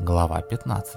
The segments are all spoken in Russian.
Глава 15.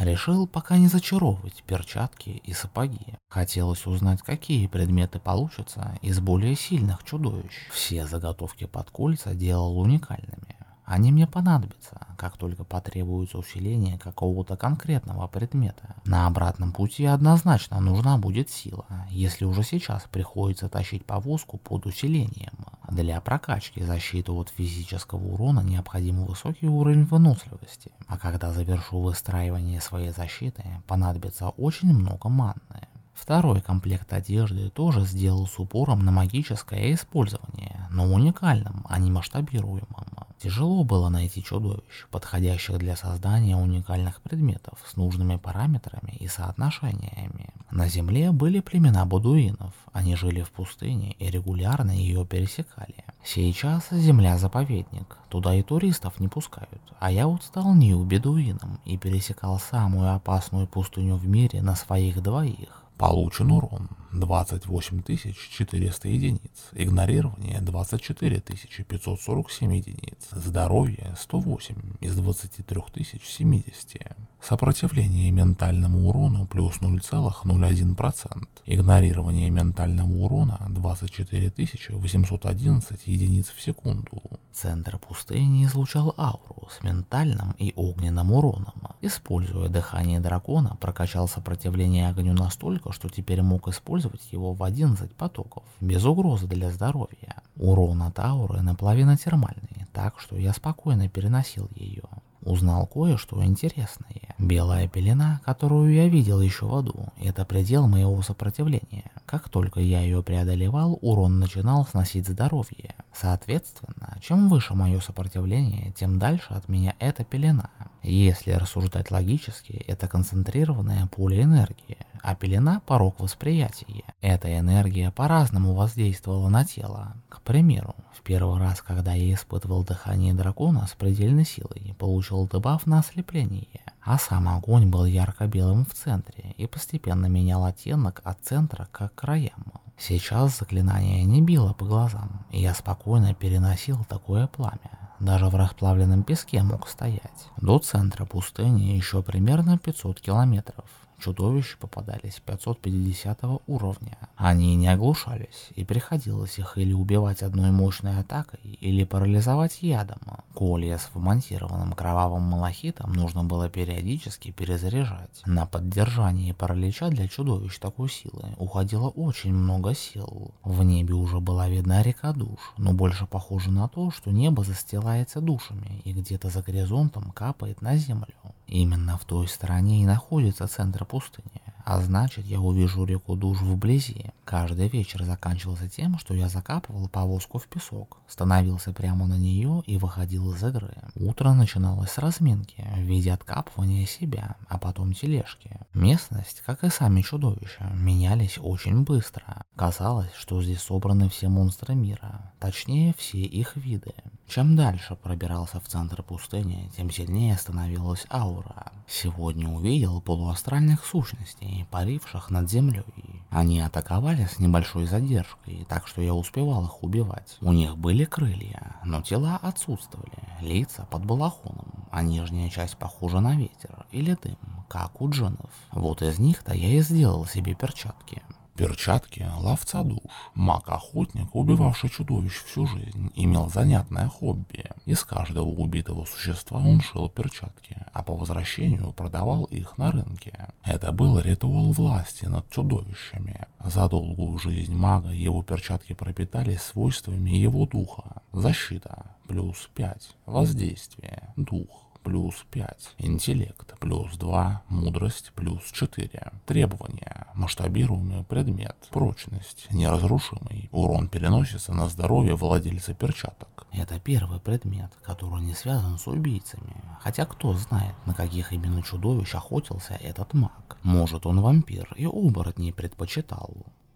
Решил пока не зачаровывать перчатки и сапоги. Хотелось узнать, какие предметы получатся из более сильных чудовищ. Все заготовки под кольца делал уникальными. Они мне понадобятся, как только потребуется усиление какого-то конкретного предмета. На обратном пути однозначно нужна будет сила, если уже сейчас приходится тащить повозку под усилением. Для прокачки защиты от физического урона необходим высокий уровень выносливости, а когда завершу выстраивание своей защиты, понадобится очень много манны. Второй комплект одежды тоже сделал с упором на магическое использование, но уникальным, а не масштабируемым. Тяжело было найти чудовищ, подходящих для создания уникальных предметов с нужными параметрами и соотношениями. На земле были племена будуинов, они жили в пустыне и регулярно ее пересекали. Сейчас земля заповедник, туда и туристов не пускают, а я вот стал Нью бедуином и пересекал самую опасную пустыню в мире на своих двоих. Получен урон 28 400 единиц, игнорирование 24 547 единиц, здоровье 108 из 23 070, сопротивление ментальному урону плюс 0,01%, игнорирование ментального урона 24 811 единиц в секунду. Центр пустыни излучал ауру с ментальным и огненным уроном. Используя дыхание дракона, прокачал сопротивление огню настолько, что теперь мог использовать его в 11 потоков, без угрозы для здоровья. Урон от ауры наполовину термальный, так что я спокойно переносил ее. Узнал кое-что интересное. Белая пелена, которую я видел еще в аду, это предел моего сопротивления. Как только я ее преодолевал, урон начинал сносить здоровье. Соответственно, чем выше мое сопротивление, тем дальше от меня эта пелена. Если рассуждать логически, это концентрированное поле энергии, а порог восприятия. Эта энергия по-разному воздействовала на тело. К примеру, в первый раз, когда я испытывал дыхание дракона с предельной силой, получил дебаф на ослепление, а сам огонь был ярко-белым в центре и постепенно менял оттенок от центра к краям. Сейчас заклинание не било по глазам, и я спокойно переносил такое пламя. Даже в расплавленном песке мог стоять. До центра пустыни еще примерно 500 километров. Чудовища попадались 550 уровня. Они не оглушались, и приходилось их или убивать одной мощной атакой, или парализовать ядом. Колья с вмонтированным кровавым малахитом нужно было периодически перезаряжать. На поддержание паралича для чудовищ такой силы уходило очень много сил. В небе уже была видна река душ, но больше похоже на то, что небо застилается душами, и где-то за горизонтом капает на землю. Именно в той стороне и находится центр пустыни, а значит я увижу реку душ вблизи. Каждый вечер заканчивался тем, что я закапывал повозку в песок, становился прямо на нее и выходил из игры. Утро начиналось с разминки в виде откапывания себя, а потом тележки. Местность, как и сами чудовища, менялись очень быстро. Казалось, что здесь собраны все монстры мира, точнее все их виды. Чем дальше пробирался в центр пустыни, тем сильнее становилась аура. Сегодня увидел полуастральных сущностей, паривших над землей. Они атаковали с небольшой задержкой, так что я успевал их убивать. У них были крылья, но тела отсутствовали, лица под балахоном, а нижняя часть похожа на ветер или дым, как у джинов. Вот из них-то я и сделал себе перчатки. Перчатки ловца душ. Маг-охотник, убивавший чудовищ всю жизнь, имел занятное хобби. Из каждого убитого существа он шил перчатки, а по возвращению продавал их на рынке. Это был ритуал власти над чудовищами. За долгую жизнь мага его перчатки пропитались свойствами его духа. Защита плюс 5, воздействие, дух плюс 5, интеллект плюс 2, мудрость плюс 4. Требования. Масштабируемый предмет. Прочность. Неразрушимый. Урон переносится на здоровье владельца перчаток. Это первый предмет, который не связан с убийцами. Хотя кто знает, на каких именно чудовищ охотился этот маг. Может он вампир и оборотней предпочитал.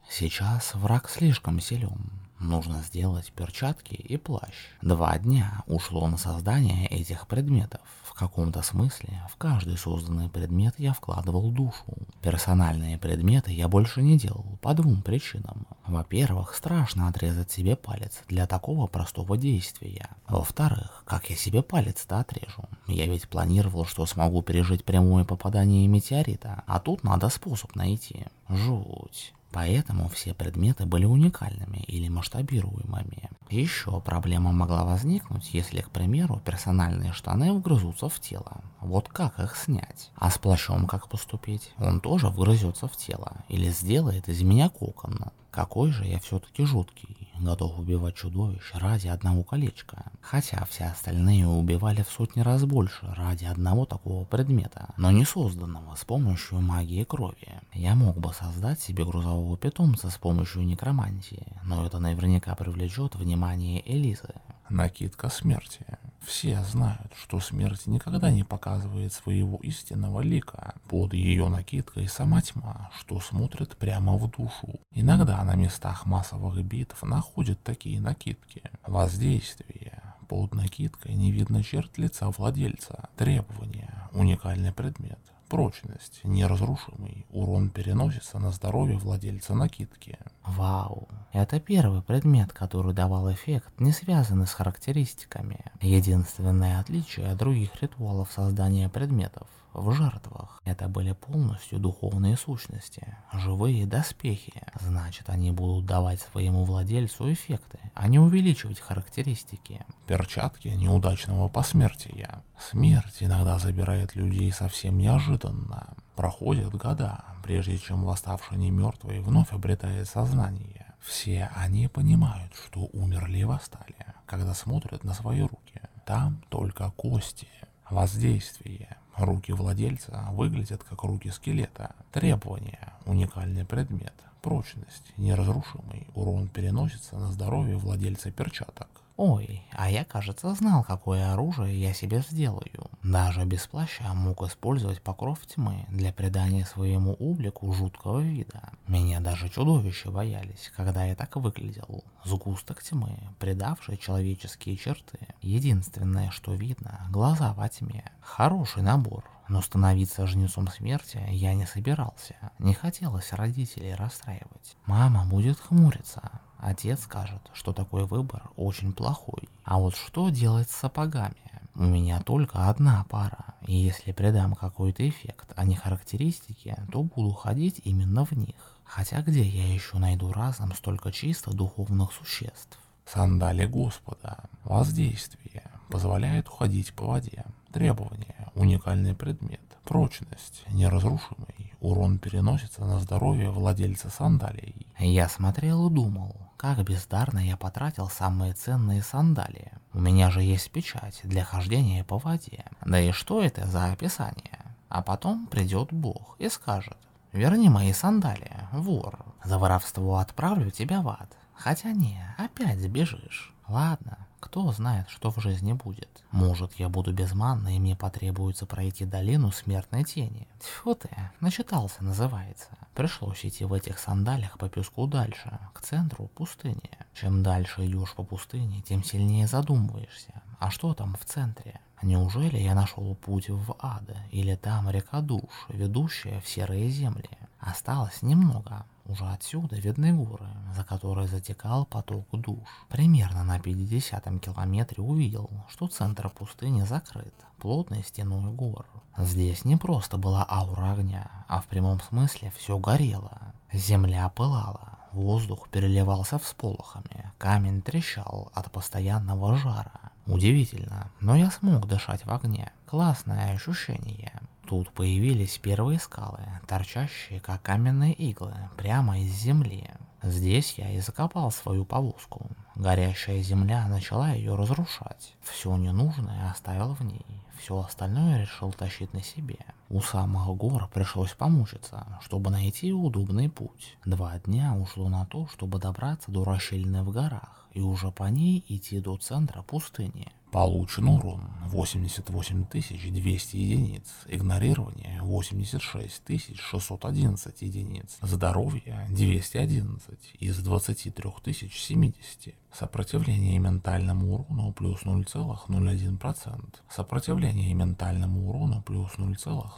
Сейчас враг слишком силен. Нужно сделать перчатки и плащ. Два дня ушло на создание этих предметов. В каком-то смысле в каждый созданный предмет я вкладывал душу. Персональные предметы я больше не делал по двум причинам. Во-первых, страшно отрезать себе палец для такого простого действия. Во-вторых, как я себе палец-то отрежу? Я ведь планировал, что смогу пережить прямое попадание метеорита, а тут надо способ найти. Жуть. Поэтому все предметы были уникальными или масштабируемыми. Еще проблема могла возникнуть, если, к примеру, персональные штаны вгрызутся в тело. Вот как их снять? А с плащом как поступить? Он тоже вгрызется в тело или сделает из меня кокон. Какой же я все-таки жуткий, готов убивать чудовищ ради одного колечка. Хотя все остальные убивали в сотни раз больше ради одного такого предмета, но не созданного с помощью магии крови. Я мог бы создать себе грузового питомца с помощью некромантии, но это наверняка привлечет внимание Элизы. Накидка смерти. Все знают, что смерть никогда не показывает своего истинного лика. Под ее накидкой сама тьма, что смотрит прямо в душу. Иногда на местах массовых битв находят такие накидки. Воздействие. Под накидкой не видно черт лица владельца. Требования. Уникальный предмет. Прочность, неразрушимый, урон переносится на здоровье владельца накидки. Вау, это первый предмет, который давал эффект, не связанный с характеристиками. Единственное отличие от других ритуалов создания предметов в жертвах. Это были полностью духовные сущности, живые доспехи. Значит, они будут давать своему владельцу эффекты, а не увеличивать характеристики. Перчатки неудачного посмертия. Смерть иногда забирает людей совсем неожиданно. Проходят года, прежде чем восставший немертвый вновь обретает сознание. Все они понимают, что умерли и восстали, когда смотрят на свои руки. Там только кости. Воздействие. Руки владельца выглядят как руки скелета. Требования. Уникальный предмет. Прочность. Неразрушимый. Урон переносится на здоровье владельца перчаток. Ой, а я, кажется, знал, какое оружие я себе сделаю. Даже без плаща мог использовать покров тьмы для придания своему облику жуткого вида. Меня даже чудовища боялись, когда я так выглядел. Сгусток тьмы, придавший человеческие черты. Единственное, что видно, глаза во тьме. Хороший набор. Но становиться жнецом смерти я не собирался. Не хотелось родителей расстраивать. Мама будет хмуриться. Отец скажет, что такой выбор очень плохой. А вот что делать с сапогами? У меня только одна пара, и если придам какой-то эффект, а не характеристики, то буду ходить именно в них. Хотя где я еще найду разом столько чисто духовных существ? Сандали Господа. Воздействие. Позволяет уходить по воде. Требования. Уникальный предмет. Прочность. Неразрушимый. Урон переносится на здоровье владельца сандалий. Я смотрел и думал, как бездарно я потратил самые ценные сандалии. У меня же есть печать для хождения по воде. Да и что это за описание? А потом придет Бог и скажет, верни мои сандалии, вор. За воровство отправлю тебя в ад. Хотя не, опять сбежишь. Ладно, кто знает, что в жизни будет. Может, я буду без манны, и мне потребуется пройти долину смертной тени. Тьфу ты, начитался называется. Пришлось идти в этих сандалях по песку дальше, к центру пустыни. Чем дальше идешь по пустыне, тем сильнее задумываешься. А что там в центре? Неужели я нашел путь в ад, или там река душ, ведущая в серые земли? Осталось немного. Уже отсюда видны горы, за которые затекал поток душ. Примерно на 50 километре увидел, что центр пустыни закрыт, плотной стеной гор. Здесь не просто была аура огня, а в прямом смысле все горело. Земля пылала, воздух переливался всполохами, камень трещал от постоянного жара. Удивительно, но я смог дышать в огне. Классное ощущение. Тут появились первые скалы, торчащие как каменные иглы, прямо из земли. Здесь я и закопал свою повозку. Горящая земля начала ее разрушать. Все ненужное оставил в ней, все остальное решил тащить на себе. У самых гор пришлось помучиться, чтобы найти удобный путь. Два дня ушло на то, чтобы добраться до расщелины в горах и уже по ней идти до центра пустыни. Получен урон 88 200 единиц, игнорирование 86 611 единиц, здоровье 211 из 23 070, сопротивление ментальному урону плюс 0,01%, сопротивление ментальному урону плюс 0,01%,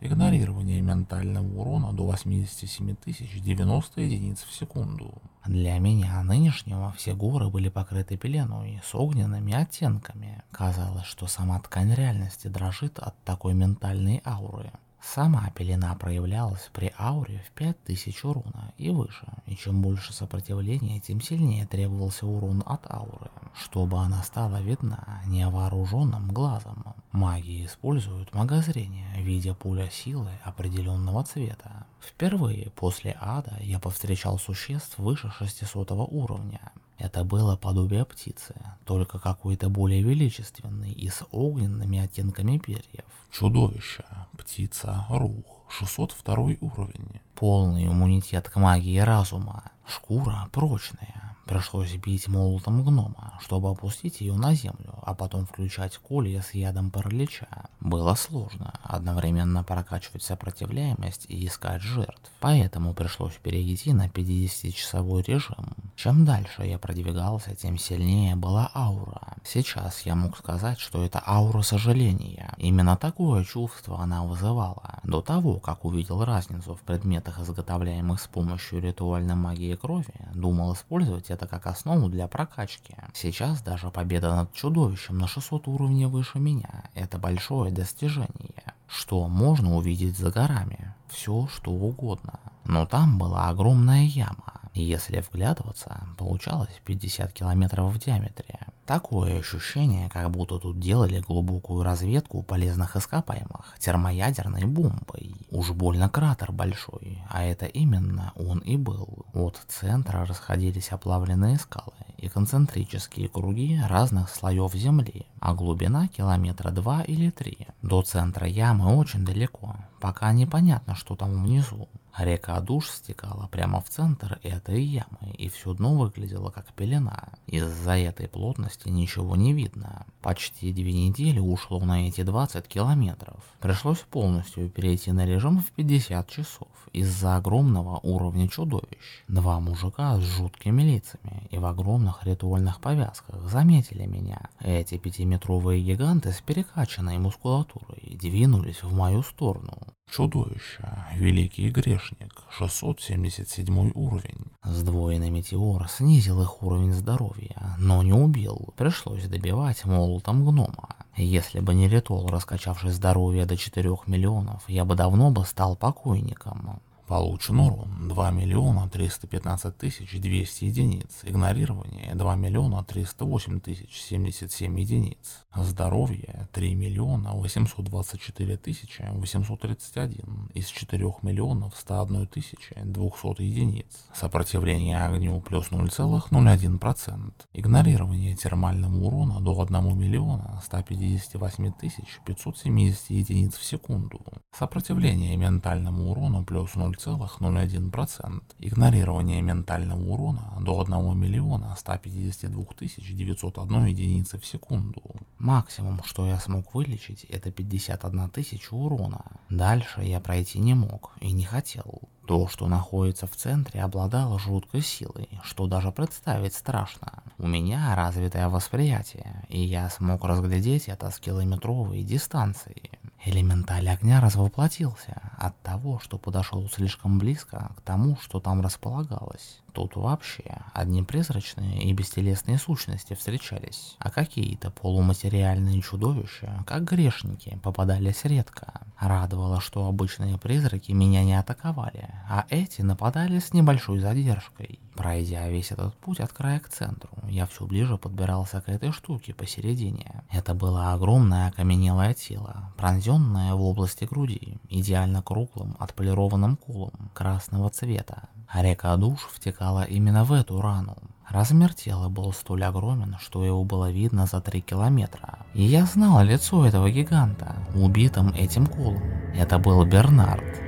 игнорирование ментального урона до 87 090 единиц в секунду. Для меня нынешнего все горы были покрыты пеленой с огненными оттенками. Казалось, что сама ткань реальности дрожит от такой ментальной ауры. Сама пелена проявлялась при ауре в 5000 урона и выше, и чем больше сопротивления, тем сильнее требовался урон от ауры, чтобы она стала видна невооруженным глазом. Маги используют магозрение, видя пуля силы определенного цвета. Впервые после ада я повстречал существ выше 600 уровня. Это было подобие птицы, только какой-то более величественный и с огненными оттенками перьев. Чудовище, птица, рух, 602 уровень. Полный иммунитет к магии разума, шкура прочная, Пришлось бить молотом гнома, чтобы опустить ее на землю, а потом включать колья с ядом паралича. Было сложно одновременно прокачивать сопротивляемость и искать жертв, поэтому пришлось перейти на 50-часовой режим. Чем дальше я продвигался, тем сильнее была аура. Сейчас я мог сказать, что это аура сожаления. Именно такое чувство она вызывала. До того, как увидел разницу в предметах, изготовляемых с помощью ритуальной магии крови, думал использовать это как основу для прокачки. Сейчас даже победа над чудовищем на 600 уровней выше меня – это большое достижение. Что можно увидеть за горами? Все, что угодно. Но там была огромная яма. Если вглядываться, получалось 50 километров в диаметре. Такое ощущение, как будто тут делали глубокую разведку полезных ископаемых термоядерной бомбой. Уж больно кратер большой, а это именно он и был. От центра расходились оплавленные скалы и концентрические круги разных слоев земли, а глубина километра два или три. До центра ямы очень далеко, пока непонятно, что там внизу. Река душ стекала прямо в центр этой ямы, и все дно выглядело как пелена. Из-за этой плотности ничего не видно. Почти две недели ушло на эти 20 километров. Пришлось полностью перейти на режим в 50 часов из-за огромного уровня чудовищ. Два мужика с жуткими лицами и в огромных ритуальных повязках заметили меня. Эти пятиметровые гиганты с перекачанной мускулатурой двинулись в мою сторону. Чудовище, великий грешник, 677 уровень. Сдвоенный метеор снизил их уровень здоровья, но не убил, пришлось добивать молотом гнома. Если бы не ритуал, раскачавший здоровье до 4 миллионов, я бы давно бы стал покойником. Получен урон 2 миллиона 315 тысяч 200 единиц. Игнорирование 2 миллиона 308 тысяч 77 единиц. Здоровье 3 миллиона 824 тысячи 831 из 4 миллионов 101 тысячи 200 единиц. Сопротивление огню плюс 0,01%. Игнорирование термального урона до 1 миллиона 158 тысяч 570 единиц в секунду. Сопротивление ментальному урону плюс 0 0,01%. Игнорирование ментального урона до 1 миллиона 152 901 единицы в секунду. Максимум, что я смог вылечить, это 51 тысяча урона. Дальше я пройти не мог и не хотел. То, что находится в центре, обладало жуткой силой, что даже представить страшно. У меня развитое восприятие, и я смог разглядеть это с километровой дистанции. Элементаль огня развоплотился от того, что подошел слишком близко к тому, что там располагалось. Тут вообще одни призрачные и бестелесные сущности встречались, а какие-то полуматериальные чудовища, как грешники, попадались редко. Радовало, что обычные призраки меня не атаковали, а эти нападали с небольшой задержкой. Пройдя весь этот путь от края к центру, я все ближе подбирался к этой штуке посередине. Это было огромное окаменелое тело, пронзенное в области груди, идеально круглым отполированным кулом красного цвета. А река душ втекала именно в эту рану. Размер тела был столь огромен, что его было видно за три километра. И я знал лицо этого гиганта, убитым этим колом. Это был Бернард.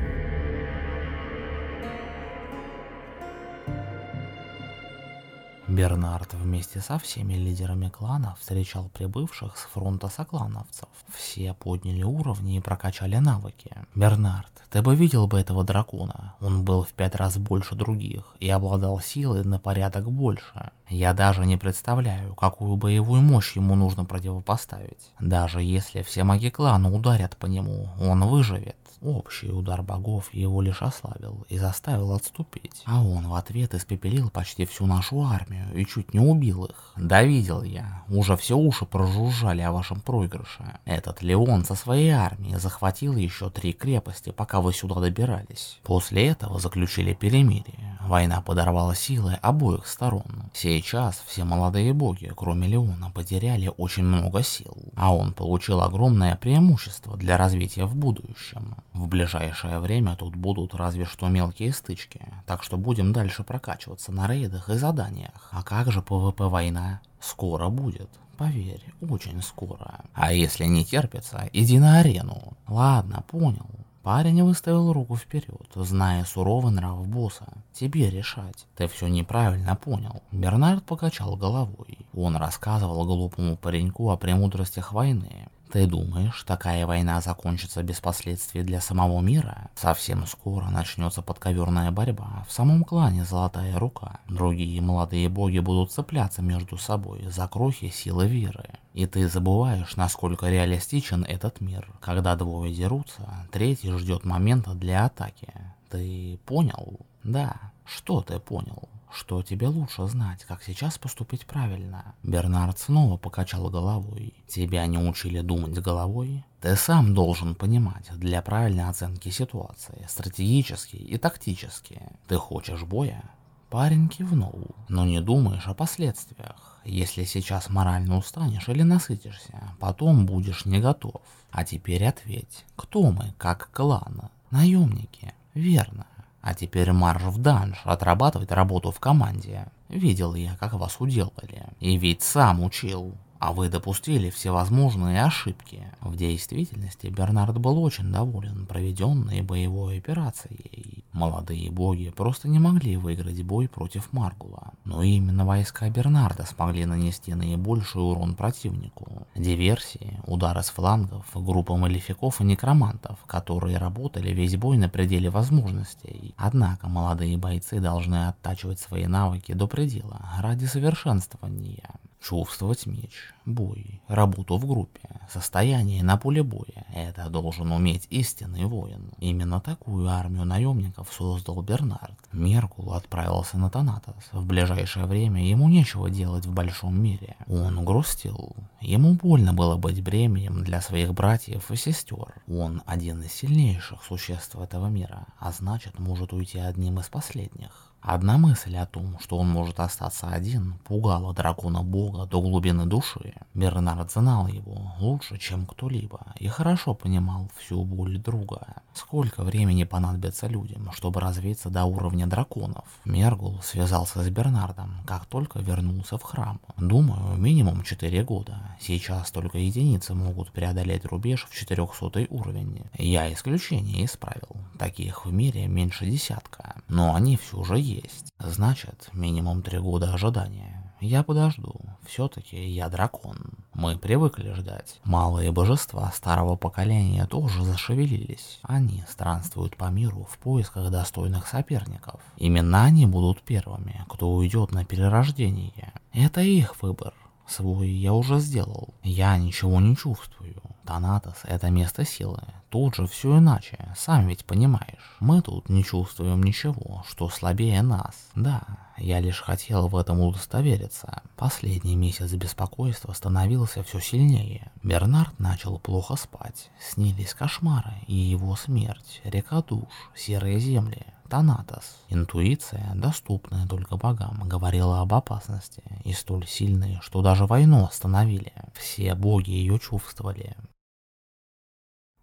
Бернард вместе со всеми лидерами клана встречал прибывших с фронта соклановцев. Все подняли уровни и прокачали навыки. Бернард, ты бы видел бы этого дракона. Он был в пять раз больше других и обладал силой на порядок больше. Я даже не представляю, какую боевую мощь ему нужно противопоставить. Даже если все маги клана ударят по нему, он выживет. Общий удар богов его лишь ослабил и заставил отступить, а он в ответ испепелил почти всю нашу армию и чуть не убил их. Да видел я, уже все уши прожужжали о вашем проигрыше. Этот Леон со своей армией захватил еще три крепости, пока вы сюда добирались. После этого заключили перемирие. Война подорвала силы обоих сторон. Сейчас все молодые боги, кроме Леона, потеряли очень много сил, а он получил огромное преимущество для развития в будущем. В ближайшее время тут будут разве что мелкие стычки, так что будем дальше прокачиваться на рейдах и заданиях. А как же ПВП война? Скоро будет. Поверь, очень скоро. А если не терпится, иди на арену. Ладно, понял. Парень выставил руку вперед, зная суровый нрав босса. Тебе решать. Ты все неправильно понял. Бернард покачал головой. Он рассказывал глупому пареньку о премудростях войны. Ты думаешь, такая война закончится без последствий для самого мира? Совсем скоро начнется подковерная борьба. В самом клане Золотая Рука. Другие молодые боги будут цепляться между собой за крохи силы веры. И ты забываешь, насколько реалистичен этот мир. Когда двое дерутся, третий ждет момента для атаки. Ты понял? Да. Что ты понял? Что тебе лучше знать, как сейчас поступить правильно. Бернард снова покачал головой. Тебя не учили думать головой? Ты сам должен понимать для правильной оценки ситуации, стратегически и тактически. Ты хочешь боя? Парень кивнул. Но не думаешь о последствиях. Если сейчас морально устанешь или насытишься, потом будешь не готов. А теперь ответь, кто мы как клан? Наемники. Верно. А теперь марш в данж, отрабатывать работу в команде. Видел я, как вас уделали. И ведь сам учил. А вы допустили всевозможные ошибки. В действительности Бернард был очень доволен проведенной боевой операцией. Молодые боги просто не могли выиграть бой против Маргула. Но именно войска Бернарда смогли нанести наибольший урон противнику. Диверсии, удары с флангов, группа малификов и некромантов, которые работали весь бой на пределе возможностей. Однако молодые бойцы должны оттачивать свои навыки до предела ради совершенствования. Чувствовать меч, бой, работу в группе, состояние на поле боя – это должен уметь истинный воин. Именно такую армию наемников создал Бернард. Меркул отправился на Танатос. В ближайшее время ему нечего делать в большом мире. Он грустил. Ему больно было быть бременем для своих братьев и сестер. Он один из сильнейших существ этого мира, а значит может уйти одним из последних. Одна мысль о том, что он может остаться один, пугала дракона бога до глубины души. Бернард знал его лучше, чем кто-либо, и хорошо понимал всю боль друга. Сколько времени понадобится людям, чтобы развиться до уровня драконов? Мергул связался с Бернардом, как только вернулся в храм. Думаю, минимум 4 года. Сейчас только единицы могут преодолеть рубеж в 400 уровень. Я исключение исправил. Таких в мире меньше десятка. Но они все же есть. Значит, минимум три года ожидания. Я подожду. Все-таки я дракон. Мы привыкли ждать. Малые божества старого поколения тоже зашевелились. Они странствуют по миру в поисках достойных соперников. Именно они будут первыми, кто уйдет на перерождение. Это их выбор. Свой я уже сделал. Я ничего не чувствую. Танатос — это место силы. Тут же все иначе, сам ведь понимаешь. Мы тут не чувствуем ничего, что слабее нас. Да, я лишь хотел в этом удостовериться. Последний месяц беспокойства становился все сильнее. Бернард начал плохо спать. Снились кошмары и его смерть, река душ, серые земли. Танатос. Интуиция, доступная только богам, говорила об опасности, и столь сильной, что даже войну остановили. Все боги ее чувствовали.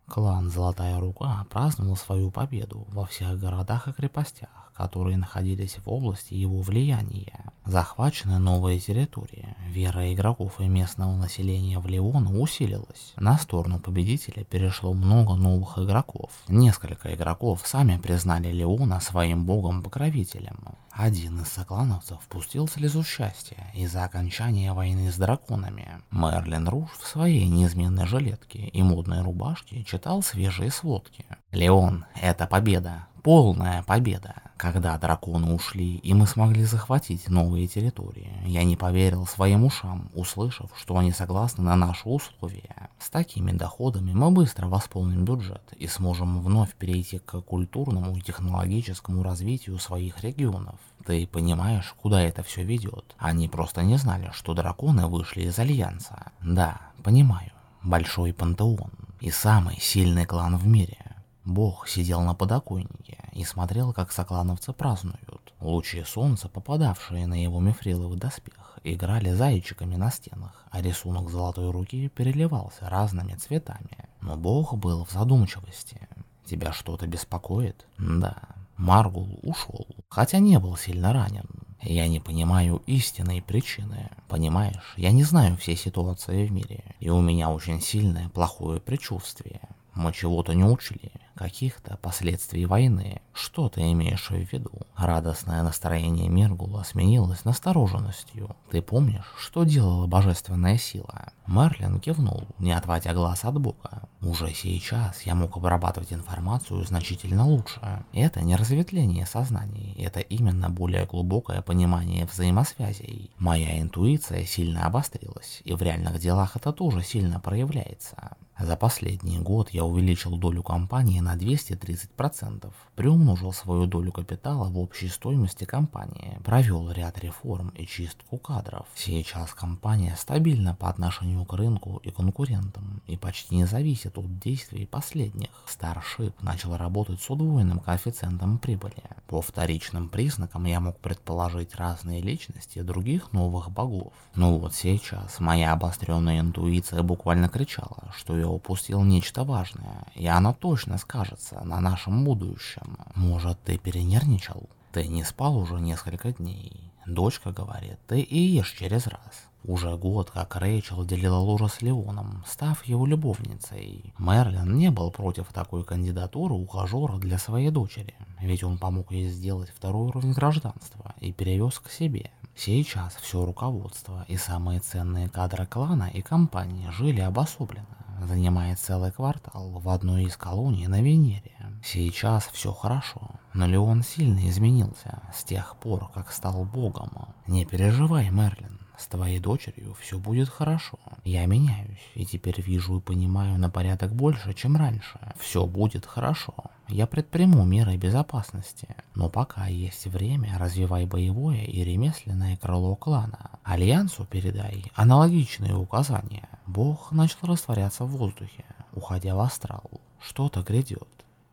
Клан Золотая Рука праздновал свою победу во всех городах и крепостях, которые находились в области его влияния. Захвачены новые территории, вера игроков и местного населения в Леона усилилась. На сторону победителя перешло много новых игроков. Несколько игроков сами признали Леона своим богом-покровителем. Один из соклановцев пустил слезу счастья из-за окончания войны с драконами. Мерлин Руш в своей неизменной жилетке и модной рубашке читал свежие сводки. «Леон, это победа! Полная победа. Когда драконы ушли, и мы смогли захватить новые территории, я не поверил своим ушам, услышав, что они согласны на наши условия. С такими доходами мы быстро восполним бюджет и сможем вновь перейти к культурному и технологическому развитию своих регионов. Ты понимаешь, куда это все ведет? Они просто не знали, что драконы вышли из Альянса. Да, понимаю. Большой пантеон и самый сильный клан в мире. Бог сидел на подоконнике и смотрел, как соклановцы празднуют. Лучи солнца, попадавшие на его мифриловый доспех, играли зайчиками на стенах, а рисунок золотой руки переливался разными цветами. Но Бог был в задумчивости. Тебя что-то беспокоит? Да. Маргул ушел, хотя не был сильно ранен. Я не понимаю истинной причины. Понимаешь, я не знаю всей ситуации в мире, и у меня очень сильное плохое предчувствие. Мы чего-то не учли, каких-то последствий войны. Что ты имеешь в виду? Радостное настроение Мергула сменилось настороженностью. Ты помнишь, что делала божественная сила? Мерлин кивнул, не отводя глаз от Бога. Уже сейчас я мог обрабатывать информацию значительно лучше. Это не разветвление сознаний, это именно более глубокое понимание взаимосвязей. Моя интуиция сильно обострилась, и в реальных делах это тоже сильно проявляется. За последний год я увеличил долю компании на 230%, приумножил свою долю капитала в общей стоимости компании, провел ряд реформ и чистку кадров. Сейчас компания стабильна по отношению к рынку и конкурентам и почти не зависит от действий последних. Starship начал работать с удвоенным коэффициентом прибыли. По вторичным признакам я мог предположить разные личности других новых богов. Но вот сейчас моя обостренная интуиция буквально кричала, что я упустил нечто важное, и оно точно скажется на нашем будущем. Может, ты перенервничал? Ты не спал уже несколько дней. Дочка говорит, ты и ешь через раз. Уже год, как Рэйчел делила ложу с Леоном, став его любовницей. Мерлин не был против такой кандидатуры ухажера для своей дочери, ведь он помог ей сделать второй уровень гражданства и перевез к себе. Сейчас все руководство и самые ценные кадры клана и компании жили обособленно, занимая целый квартал в одной из колоний на Венере. Сейчас все хорошо, но Леон сильно изменился с тех пор, как стал богом. Не переживай, Мерлин, с твоей дочерью все будет хорошо. Я меняюсь, и теперь вижу и понимаю на порядок больше, чем раньше. Все будет хорошо. Я предприму меры безопасности. Но пока есть время, развивай боевое и ремесленное крыло клана. Альянсу передай аналогичные указания. Бог начал растворяться в воздухе, уходя в астрал. Что-то грядет.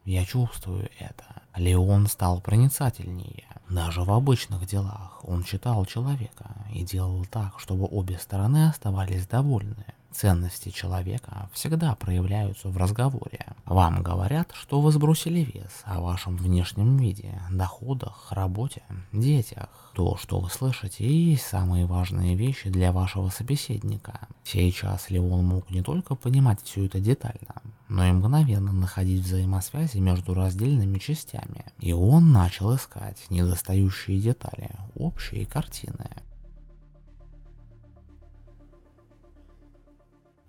Я чувствую это. Леон стал проницательнее. Даже в обычных делах он читал человека и делал так, чтобы обе стороны оставались довольны. Ценности человека всегда проявляются в разговоре. Вам говорят, что вы сбросили вес о вашем внешнем виде, доходах, работе, детях. То, что вы слышите, и есть самые важные вещи для вашего собеседника. Сейчас ли он мог не только понимать все это детально, но и мгновенно находить взаимосвязи между раздельными частями. И он начал искать недостающие детали, общие картины.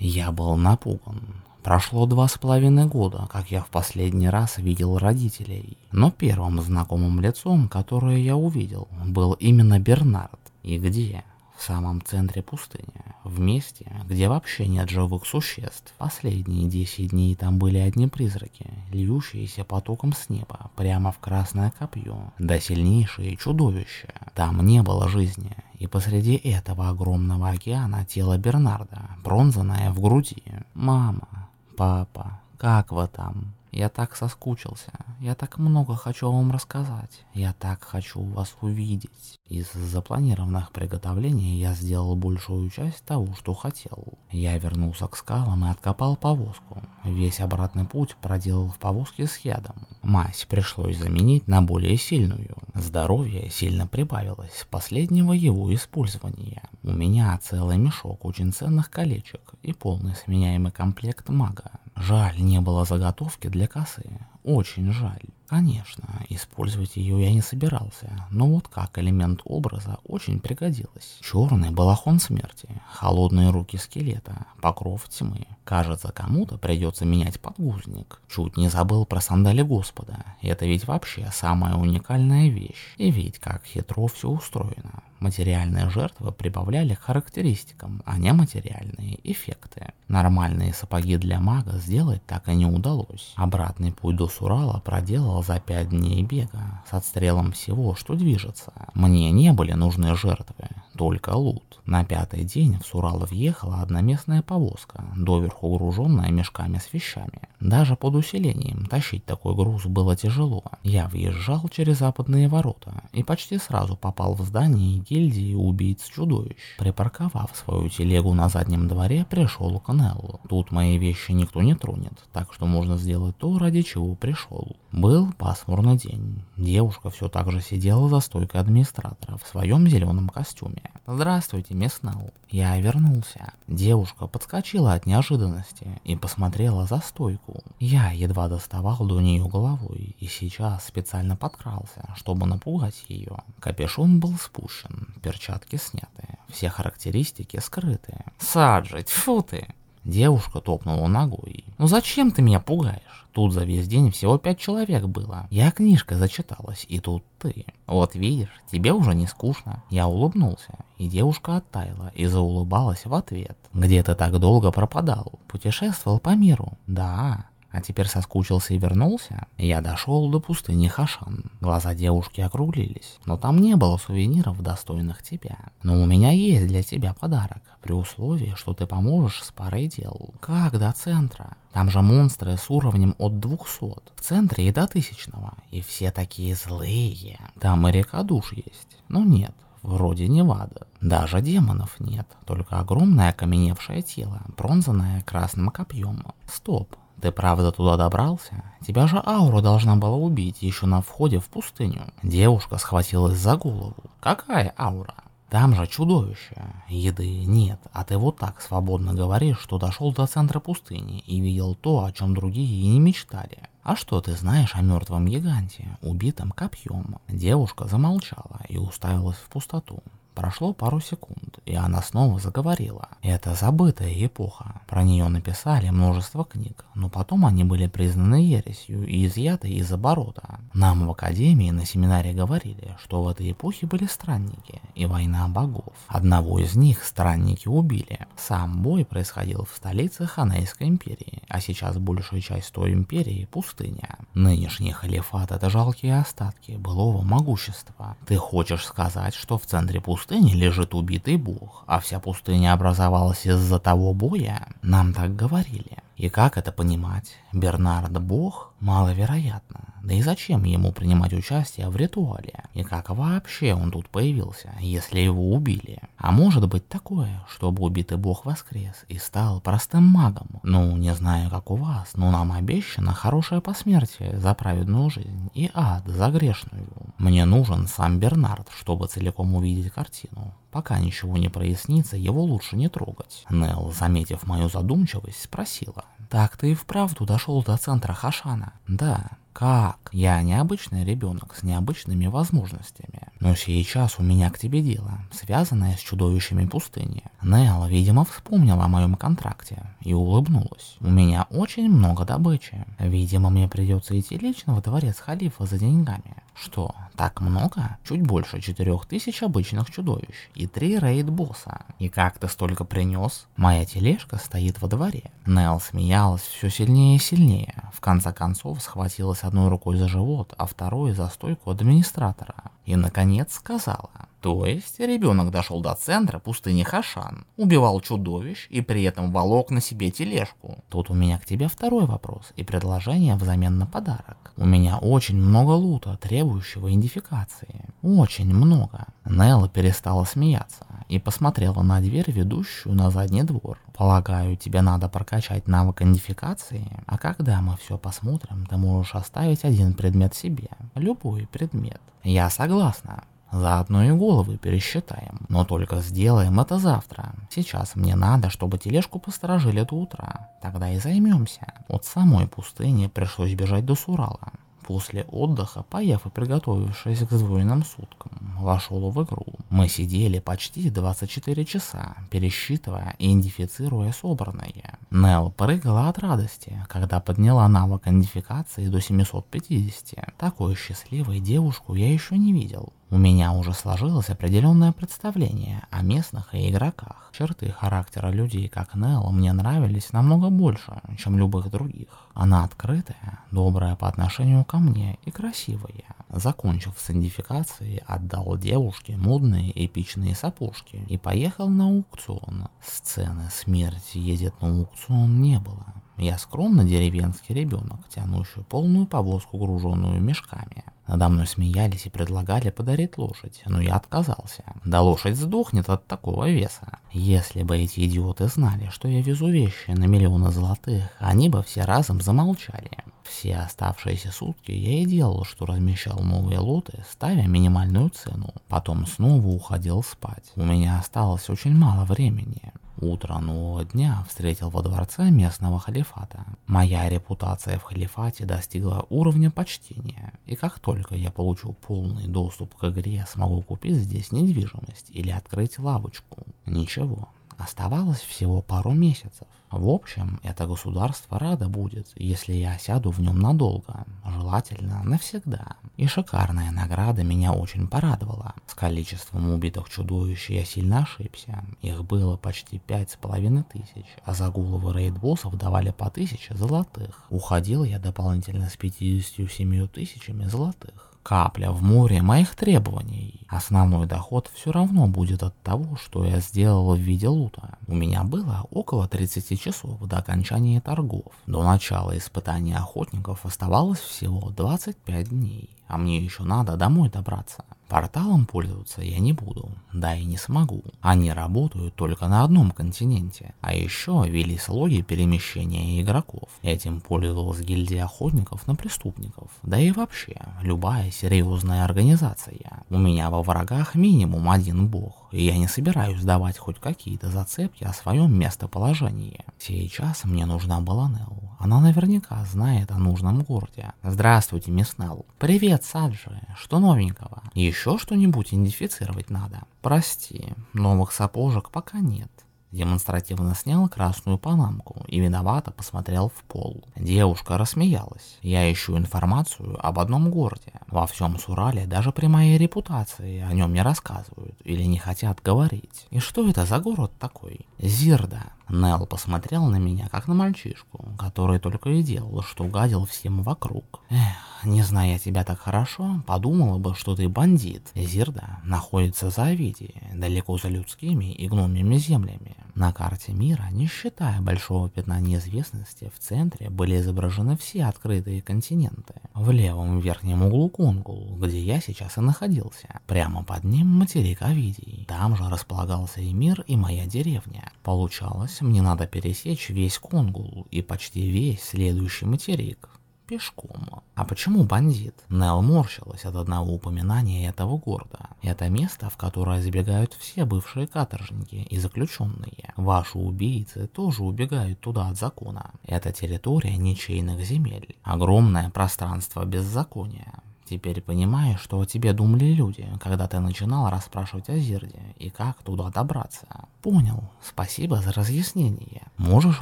Я был напуган. Прошло два с половиной года, как я в последний раз видел родителей. Но первым знакомым лицом, которое я увидел, был именно Бернард. И где? В самом центре пустыни, в месте, где вообще нет живых существ. Последние десять дней там были одни призраки, льющиеся потоком с неба, прямо в красное копье, да сильнейшие чудовища. Там не было жизни, и посреди этого огромного океана тело Бернарда, бронзаное в груди. «Мама, папа, как вы там?» Я так соскучился. Я так много хочу вам рассказать. Я так хочу вас увидеть. Из запланированных приготовлений я сделал большую часть того, что хотел. Я вернулся к скалам и откопал повозку. Весь обратный путь проделал в повозке с ядом. Мазь пришлось заменить на более сильную. Здоровье сильно прибавилось с последнего его использования. У меня целый мешок очень ценных колечек и полный сменяемый комплект мага. Жаль, не было заготовки для косы. Очень жаль. Конечно, использовать ее я не собирался, но вот как элемент образа очень пригодилось. Черный балахон смерти, холодные руки скелета, покров тьмы. Кажется, кому-то придется менять подгузник. Чуть не забыл про сандали Господа. Это ведь вообще самая уникальная вещь. И ведь как хитро все устроено. Материальные жертвы прибавляли к характеристикам, а не материальные эффекты. Нормальные сапоги для мага сделать так и не удалось. Обратный путь до Сурала проделал за 5 дней бега, с отстрелом всего, что движется. Мне не были нужны жертвы, только лут. На пятый день в Сурал въехала одноместная повозка, доверху груженная мешками с вещами. Даже под усилением тащить такой груз было тяжело. Я въезжал через западные ворота и почти сразу попал в здание гильдии убийц-чудовищ. Припарковав свою телегу на заднем дворе, пришел к Неллу. Тут мои вещи никто не тронет, так что можно сделать то, ради чего пришел. Был пасмурный день. Девушка все так же сидела за стойкой администратора в своем зеленом костюме. «Здравствуйте, мисс Нелл». Я вернулся. Девушка подскочила от неожиданности и посмотрела за стойку. Я едва доставал до нее головой и сейчас специально подкрался, чтобы напугать ее. Капюшон был спущен, перчатки сняты, все характеристики скрыты. «Саджи, тьфу ты!» Девушка топнула ногой. «Ну зачем ты меня пугаешь? Тут за весь день всего пять человек было. Я книжкой зачиталась, и тут ты. Вот видишь, тебе уже не скучно». Я улыбнулся, и девушка оттаяла и заулыбалась в ответ. «Где ты так долго пропадал? Путешествовал по миру?» «Да». А теперь соскучился и вернулся? Я дошел до пустыни Хашан. Глаза девушки округлились. Но там не было сувениров, достойных тебя. Но у меня есть для тебя подарок. При условии, что ты поможешь с парой дел. Как до центра? Там же монстры с уровнем от 200. В центре и до тысячного. И все такие злые. Там и река душ есть. Но нет, вроде Невада. Даже демонов нет, только огромное окаменевшее тело, бронзанное красным копьем. Стоп, ты правда туда добрался? Тебя же аура должна была убить еще на входе в пустыню. Девушка схватилась за голову. Какая аура? Там же чудовище. Еды нет, а ты вот так свободно говоришь, что дошел до центра пустыни и видел то, о чем другие и не мечтали. А что ты знаешь о мертвом гиганте, убитом копьем? Девушка замолчала и уставилась в пустоту. Прошло пару секунд, и она снова заговорила. Это забытая эпоха. Про нее написали множество книг, но потом они были признаны ересью и изъяты из оборота. Нам в академии на семинаре говорили, что в этой эпохе были странники и война богов. Одного из них странники убили. Сам бой происходил в столице Ханейской империи, а сейчас большая часть той империи – пустыня. Нынешний халифат – это жалкие остатки былого могущества. Ты хочешь сказать, что в центре пустыни пустыне лежит убитый бог, а вся пустыня образовалась из-за того боя? Нам так говорили. И как это понимать? Бернард бог? Маловероятно. Да и зачем ему принимать участие в ритуале? И как вообще он тут появился, если его убили? А может быть такое, чтобы убитый бог воскрес и стал простым магом? Ну, не знаю, как у вас, но нам обещано хорошее посмертие за праведную жизнь и ад за грешную. Мне нужен сам Бернард, чтобы целиком увидеть картину. Пока ничего не прояснится, его лучше не трогать. Нелл, заметив мою задумчивость, спросила. «Так ты и вправду дошел до центра Хашана?» «Да». «Как? Я необычный ребенок с необычными возможностями. Но сейчас у меня к тебе дело, связанное с чудовищами пустыни». Нелл, видимо, вспомнила о моем контракте и улыбнулась. «У меня очень много добычи. Видимо, мне придется идти лично во дворец халифа за деньгами. Что, так много? Чуть больше четырех тысяч обычных чудовищ и три рейд-босса. И как ты столько принес? Моя тележка стоит во дворе. Нелл смеялась все сильнее и сильнее. В конце концов схватилась одной рукой за живот, а второй за стойку администратора. И наконец сказала. То есть ребенок дошел до центра пустыни Хашан, убивал чудовищ и при этом волок на себе тележку. Тут у меня к тебе второй вопрос и предложение взамен на подарок. У меня очень много лута, требующего идентификации. Очень много. Нелла перестала смеяться и посмотрела на дверь, ведущую на задний двор. Полагаю, тебе надо прокачать навык идентификации, а когда мы все посмотрим, ты можешь оставить один предмет себе. Любой предмет. Я согласна. Заодно и головы пересчитаем, но только сделаем это завтра. Сейчас мне надо, чтобы тележку посторожили до утра. Тогда и займемся. От самой пустыни пришлось бежать до Сурала. После отдыха, поев и приготовившись к сдвоенным суткам, вошел в игру. Мы сидели почти 24 часа, пересчитывая и идентифицируя собранное. Нелл прыгала от радости, когда подняла навык идентификации до 750. Такой счастливой девушку я еще не видел. У меня уже сложилось определенное представление о местных и игроках. Черты характера людей, как Нелл, мне нравились намного больше, чем любых других. Она открытая, добрая по отношению ко мне и красивая. Закончив с идентификацией, отдал девушке модные эпичные сапожки и поехал на аукцион. Сцены смерти едет на аукцион не было. Я скромно деревенский ребенок, тянущий полную повозку, груженную мешками. Надо мной смеялись и предлагали подарить лошадь, но я отказался. Да лошадь сдохнет от такого веса. Если бы эти идиоты знали, что я везу вещи на миллионы золотых, они бы все разом замолчали. Все оставшиеся сутки я и делал, что размещал новые лоты, ставя минимальную цену. Потом снова уходил спать. У меня осталось очень мало времени. Утро нового дня встретил во дворце местного халифата. Моя репутация в халифате достигла уровня почтения, и как только я получу полный доступ к игре, смогу купить здесь недвижимость или открыть лавочку. Ничего, Оставалось всего пару месяцев. В общем, это государство радо будет, если я сяду в нем надолго, желательно навсегда. И шикарная награда меня очень порадовала. С количеством убитых чудовищ я сильно ошибся. Их было почти пять с половиной тысяч, а за головы рейд-боссов давали по тысяче золотых. Уходил я дополнительно с 57 тысячами золотых капля в море моих требований. Основной доход все равно будет от того, что я сделал в виде лута. У меня было около 30 часов до окончания торгов. До начала испытания охотников оставалось всего 25 дней, а мне еще надо домой добраться. Порталом пользоваться я не буду, да и не смогу. Они работают только на одном континенте. А еще ввели слоги перемещения игроков. Этим пользовалась гильдия охотников на преступников. Да и вообще, любая серьезная организация. У меня во врагах минимум один бог, и я не собираюсь давать хоть какие-то зацепки о своем местоположении. Сейчас мне нужна была Нелл. Она наверняка знает о нужном городе. Здравствуйте, мисс Нелл. Привет, Саджи. Что новенького? Еще еще что-нибудь идентифицировать надо. Прости, новых сапожек пока нет. Демонстративно снял красную панамку и виновато посмотрел в пол. Девушка рассмеялась. Я ищу информацию об одном городе. Во всем Сурале даже при моей репутации о нем не рассказывают или не хотят говорить. И что это за город такой? Зирда. Нел посмотрел на меня, как на мальчишку, который только и делал, что гадил всем вокруг. Эх, не зная тебя так хорошо, подумала бы, что ты бандит. Зирда находится за Авидией, далеко за людскими и гномими землями. На карте мира, не считая большого пятна неизвестности, в центре были изображены все открытые континенты. В левом верхнем углу Конгул, где я сейчас и находился. Прямо под ним материк Авидий. Там же располагался и мир, и моя деревня. Получалось, мне надо пересечь весь Конгул и почти весь следующий материк пешком. А почему бандит? Нел морщилась от одного упоминания этого города. Это место, в которое забегают все бывшие каторжники и заключенные. Ваши убийцы тоже убегают туда от закона. Это территория ничейных земель. Огромное пространство беззакония. Теперь понимаешь, что о тебе думали люди, когда ты начинал расспрашивать о Зерде и как туда добраться. Понял. Спасибо за разъяснение. Можешь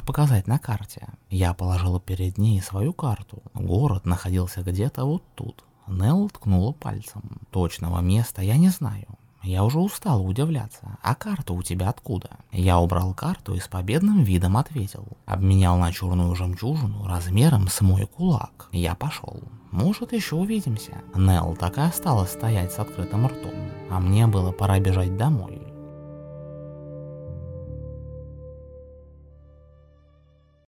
показать на карте? Я положил перед ней свою карту. Город находился где-то вот тут. Нелл ткнула пальцем. Точного места я не знаю. Я уже устал удивляться. А карта у тебя откуда? Я убрал карту и с победным видом ответил. Обменял на черную жемчужину размером с мой кулак. Я пошел. Может, еще увидимся. Нелл так и осталась стоять с открытым ртом, а мне было пора бежать домой.